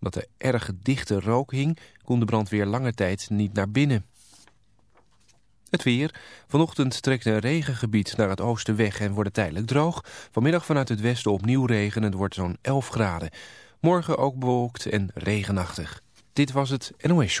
Omdat er erg dichte rook hing, kon de brandweer lange tijd niet naar binnen. Het weer. Vanochtend trekt een regengebied naar het oosten weg en wordt het tijdelijk droog. Vanmiddag vanuit het westen opnieuw regen en het wordt zo'n 11 graden. Morgen ook bewolkt en regenachtig. Dit was het NOS.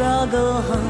struggle on.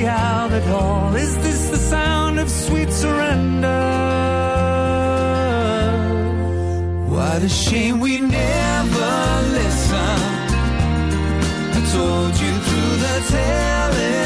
the outlet hall. Is this the sound of sweet surrender? What a shame we never listened. I told you through the telling.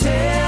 tell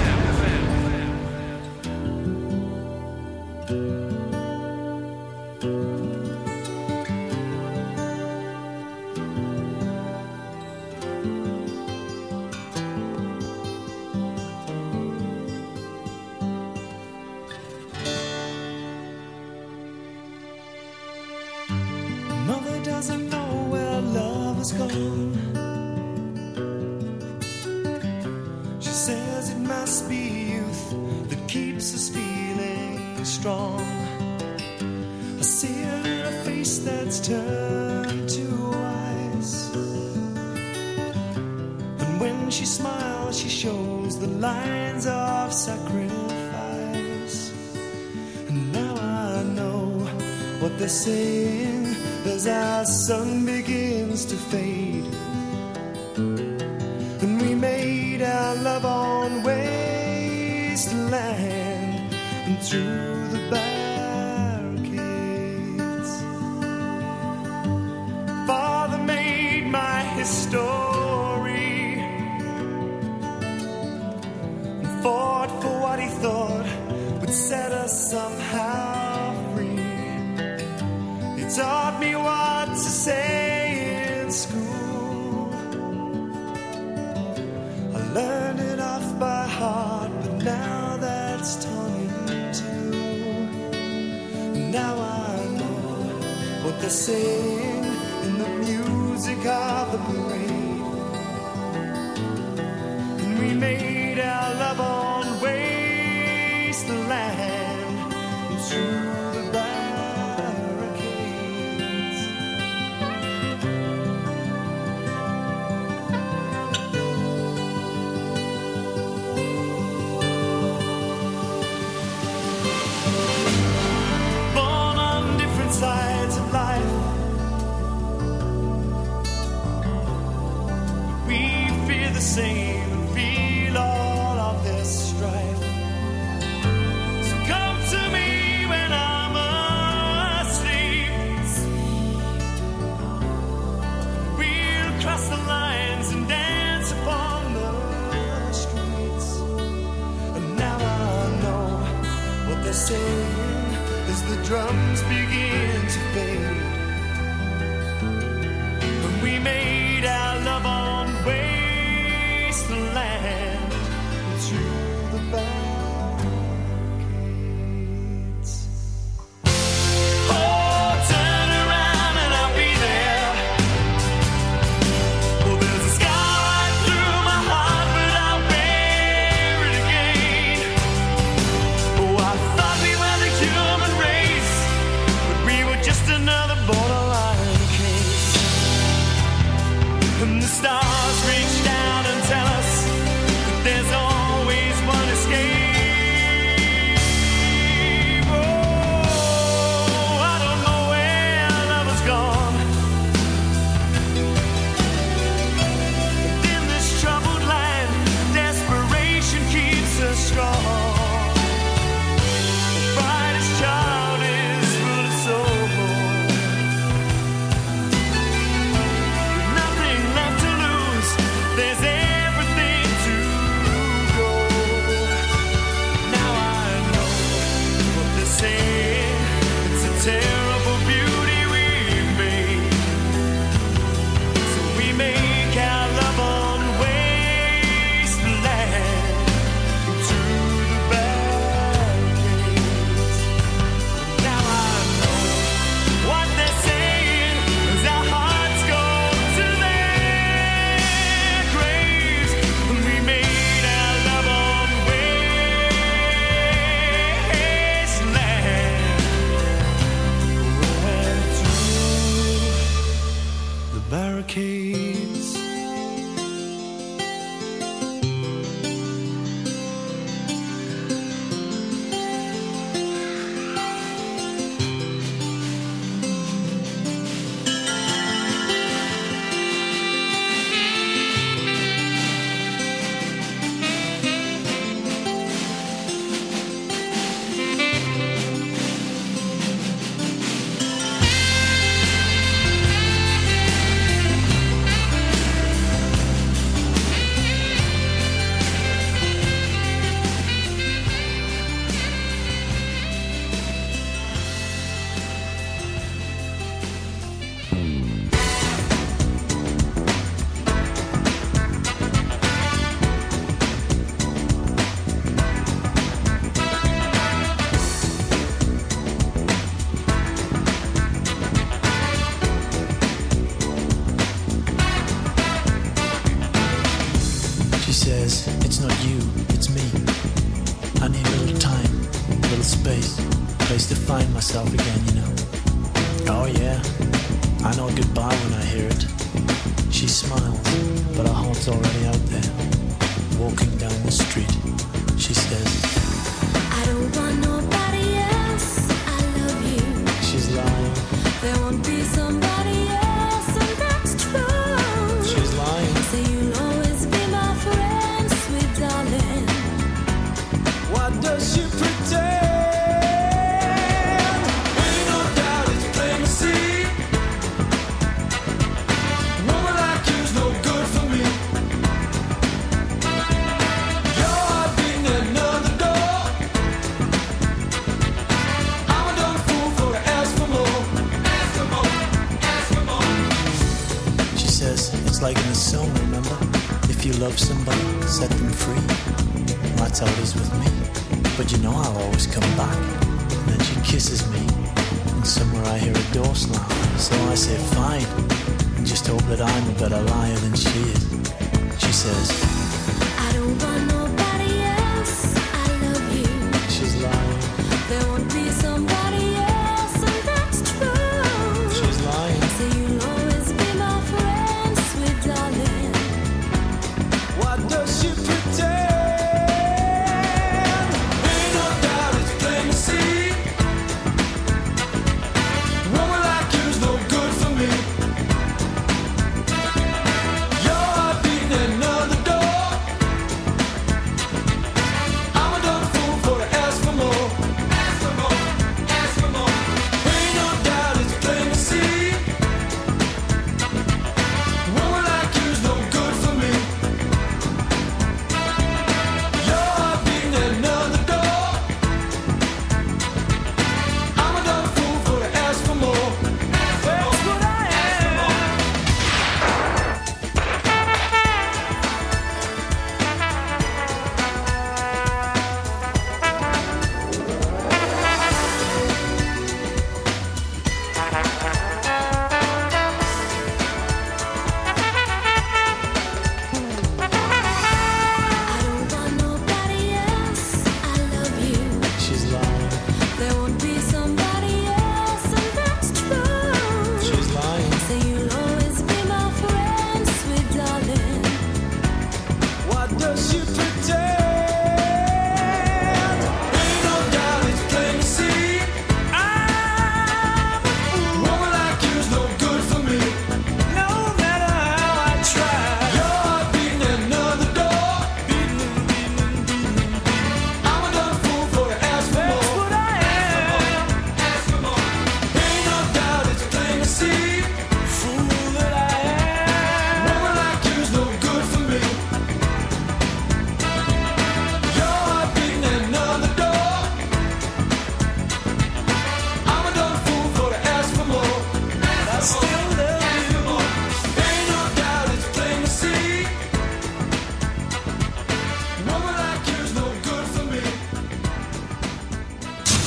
sing in the music of the parade, And we made. to find myself again, you know. Oh yeah, I know goodbye when I hear it. She smiles, but her heart's already out there, walking down the street.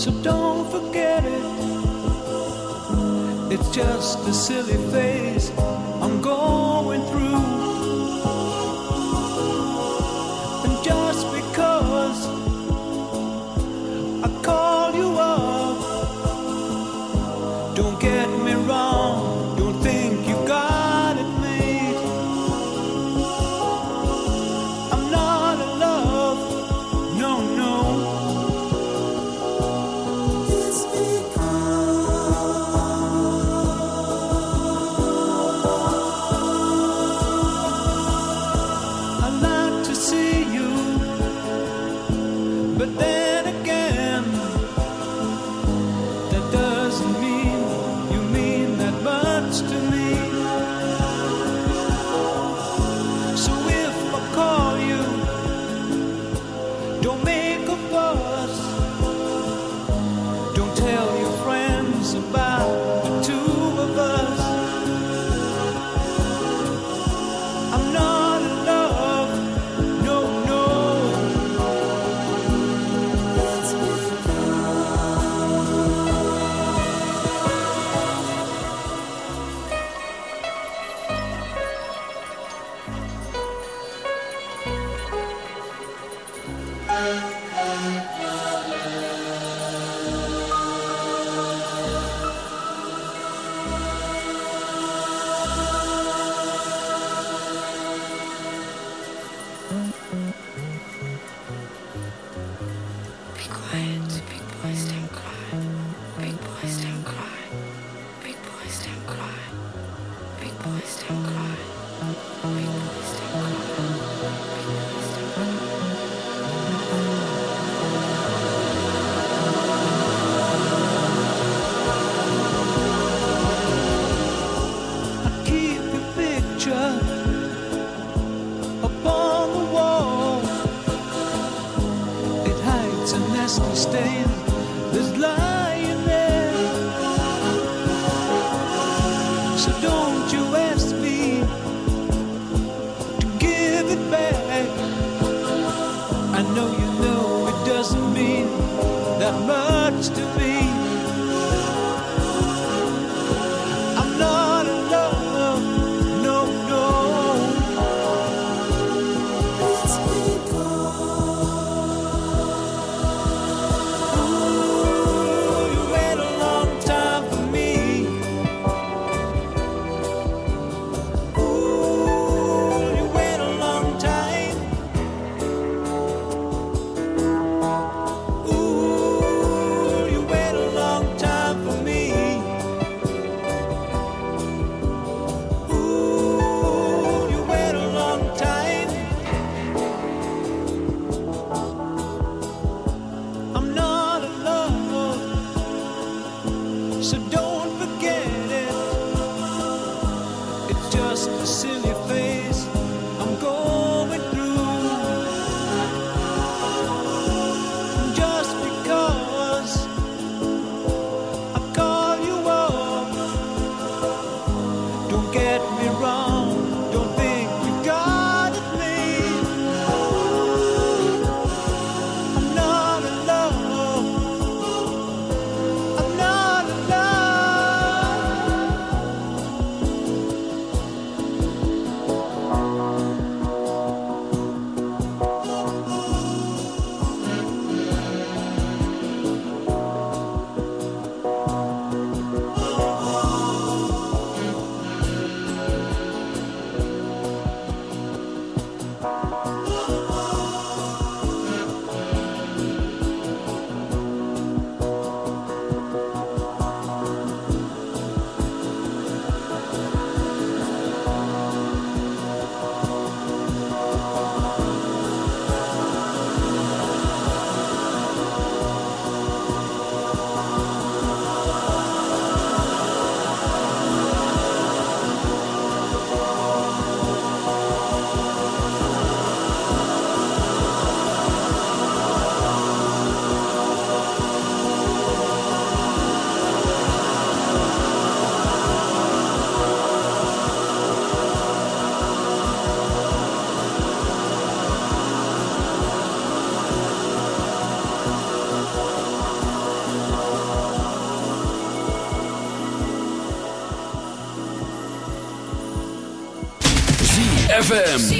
So don't forget it. It's just a silly phase ZFM.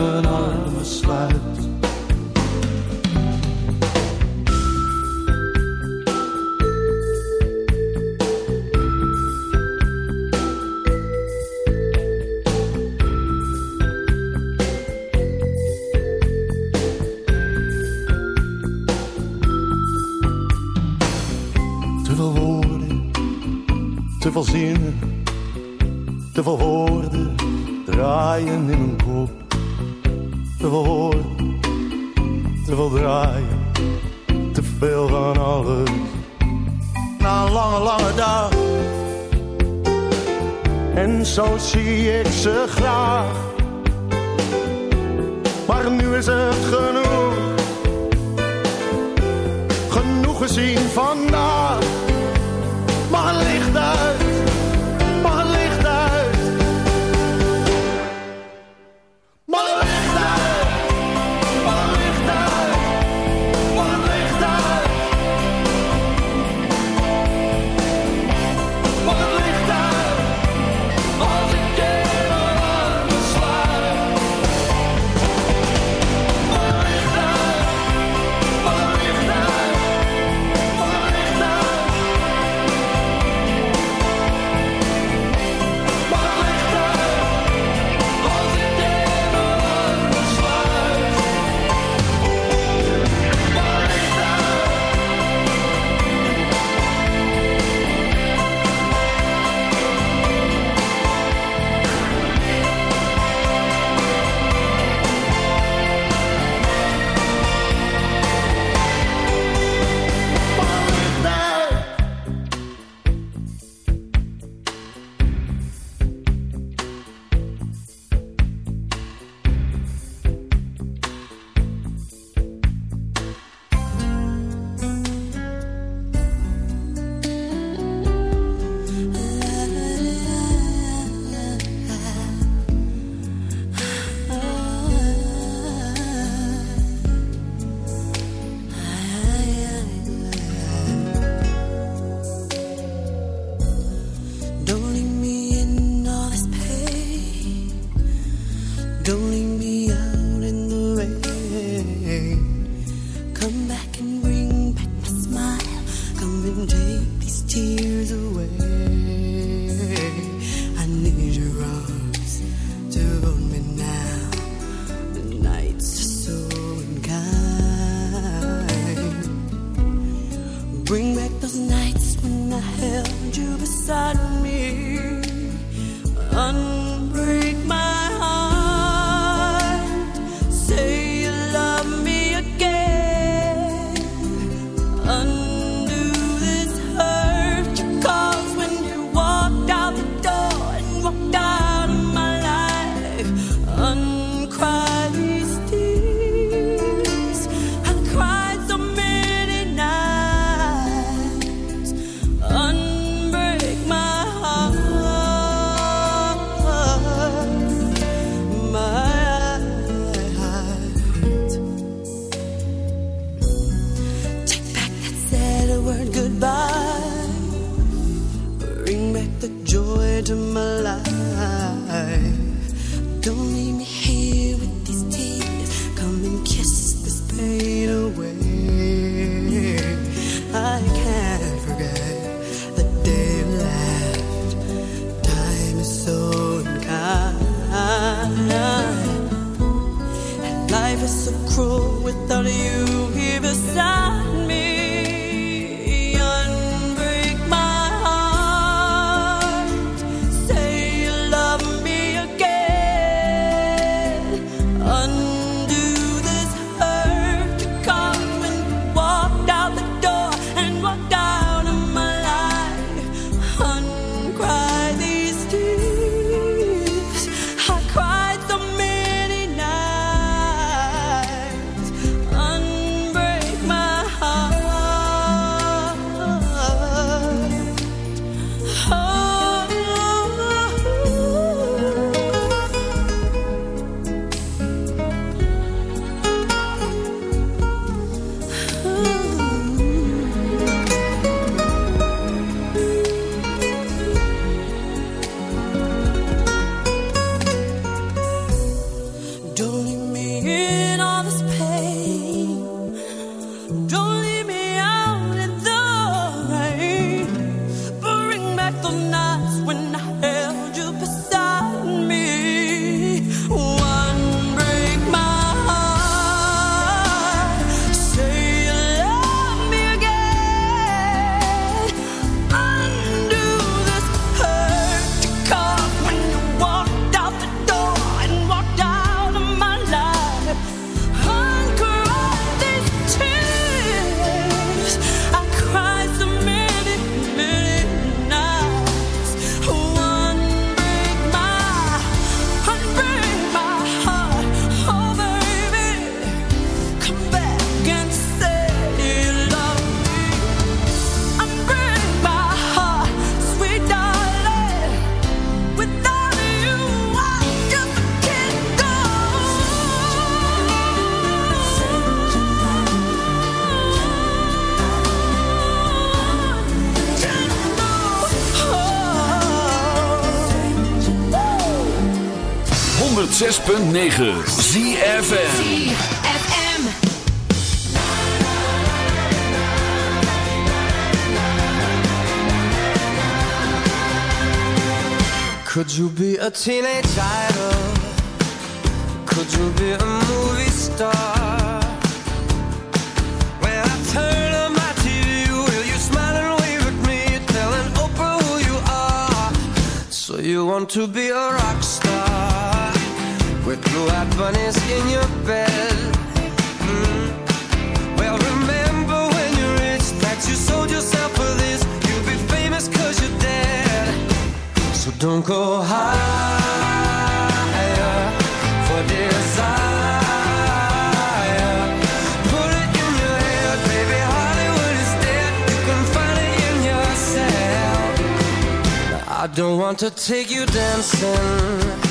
106.9 ZFN Could you be a teenage idol? Could you be a movie star? When I turn on my TV, will you smile and wave at me, telling Oprah who you are? So you want to be alright? With blue-eyed bunnies in your bed? Mm. Well, remember when you reached that you sold yourself for this. You'll be famous 'cause you're dead. So don't go higher for desire. Put it in your head, baby. Hollywood is dead. You can find it in yourself. I don't want to take you dancing.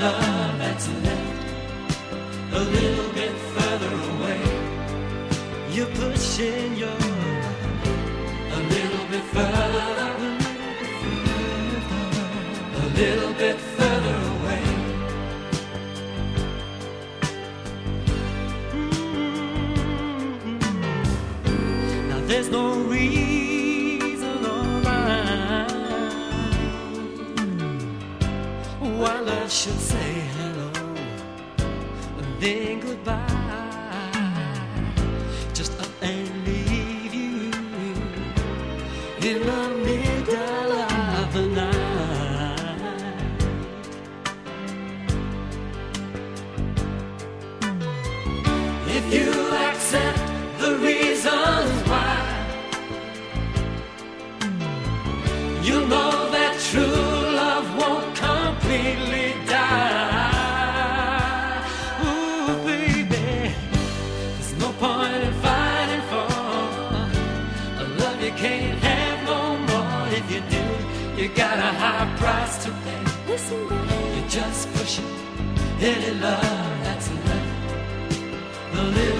love that's left a little bit further away. You're pushing your got a high price to pay. Listen, babe. You're just pushing any love that's left. The little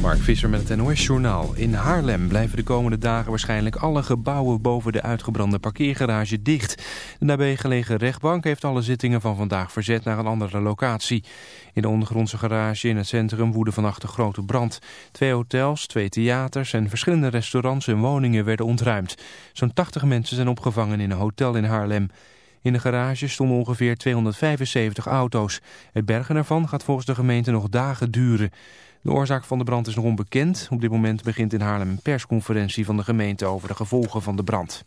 Mark Visser met het NOS-journaal. In Haarlem blijven de komende dagen waarschijnlijk alle gebouwen boven de uitgebrande parkeergarage dicht. De nabij gelegen rechtbank heeft alle zittingen van vandaag verzet naar een andere locatie. In de ondergrondse garage in het centrum woedde vannacht een grote brand. Twee hotels, twee theaters en verschillende restaurants en woningen werden ontruimd. Zo'n 80 mensen zijn opgevangen in een hotel in Haarlem. In de garage stonden ongeveer 275 auto's. Het bergen ervan gaat volgens de gemeente nog dagen duren. De oorzaak van de brand is nog onbekend. Op dit moment begint in Haarlem een persconferentie van de gemeente over de gevolgen van de brand.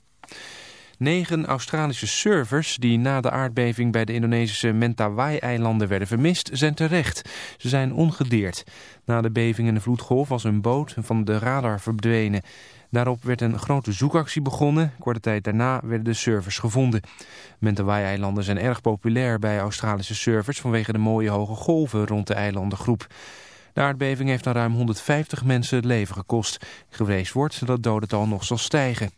Negen Australische surfers die na de aardbeving bij de Indonesische Mentawai-eilanden werden vermist, zijn terecht. Ze zijn ongedeerd. Na de beving en de vloedgolf was een boot van de radar verdwenen. Daarop werd een grote zoekactie begonnen. Korte tijd daarna werden de surfers gevonden. Mentawai-eilanden zijn erg populair bij Australische surfers vanwege de mooie hoge golven rond de eilandengroep. De aardbeving heeft aan ruim 150 mensen het leven gekost. Gevreesd wordt dat het dodental nog zal stijgen.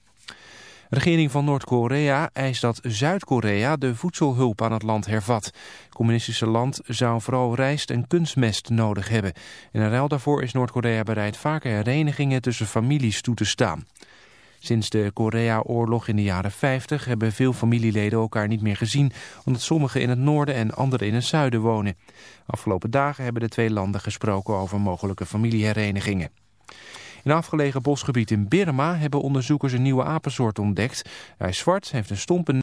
De regering van Noord-Korea eist dat Zuid-Korea de voedselhulp aan het land hervat. Het communistische land zou vooral rijst en kunstmest nodig hebben. In ruil daarvoor is Noord-Korea bereid vaker herenigingen tussen families toe te staan. Sinds de Korea-oorlog in de jaren 50 hebben veel familieleden elkaar niet meer gezien... omdat sommigen in het noorden en anderen in het zuiden wonen. Afgelopen dagen hebben de twee landen gesproken over mogelijke familieherenigingen. In een afgelegen bosgebied in Birma hebben onderzoekers een nieuwe apensoort ontdekt. Hij zwart, heeft een stompe